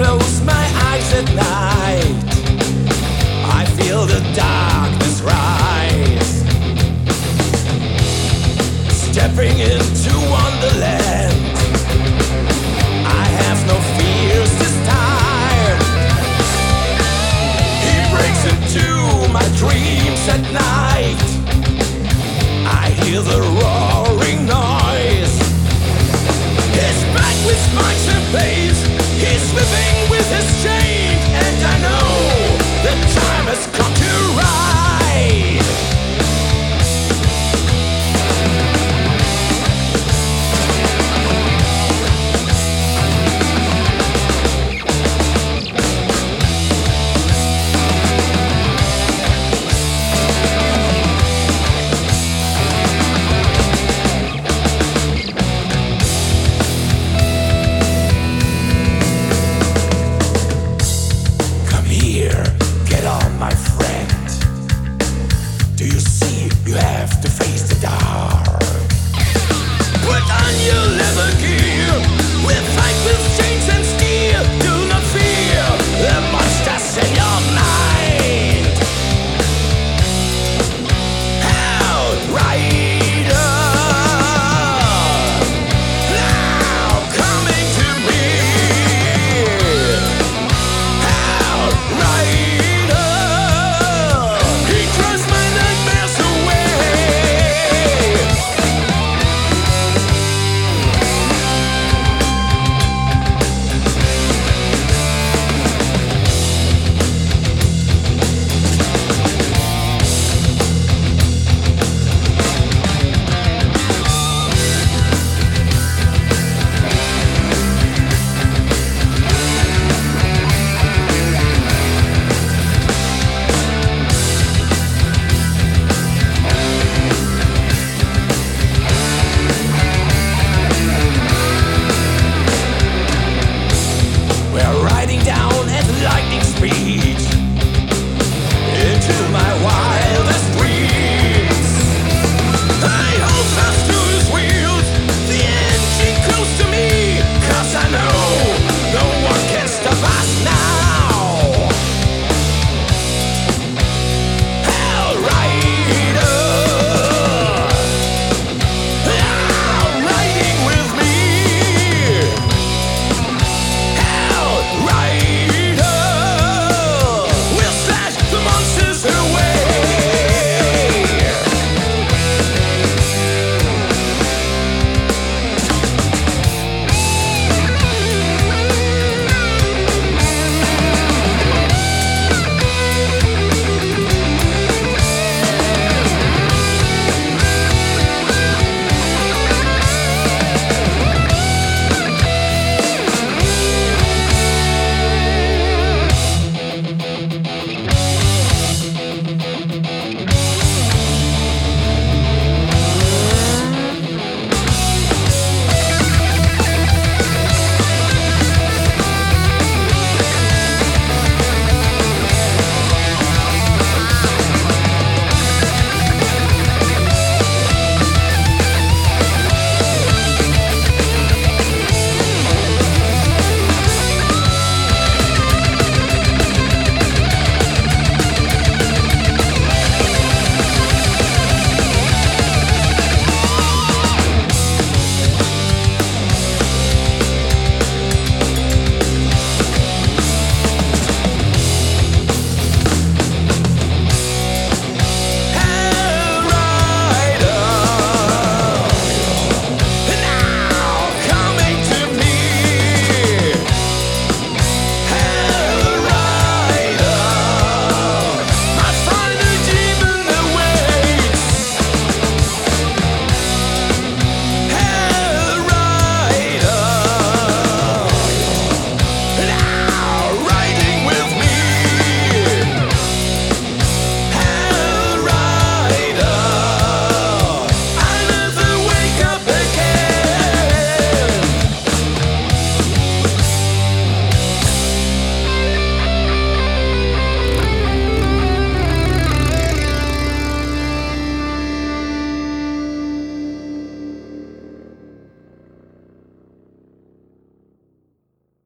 Close.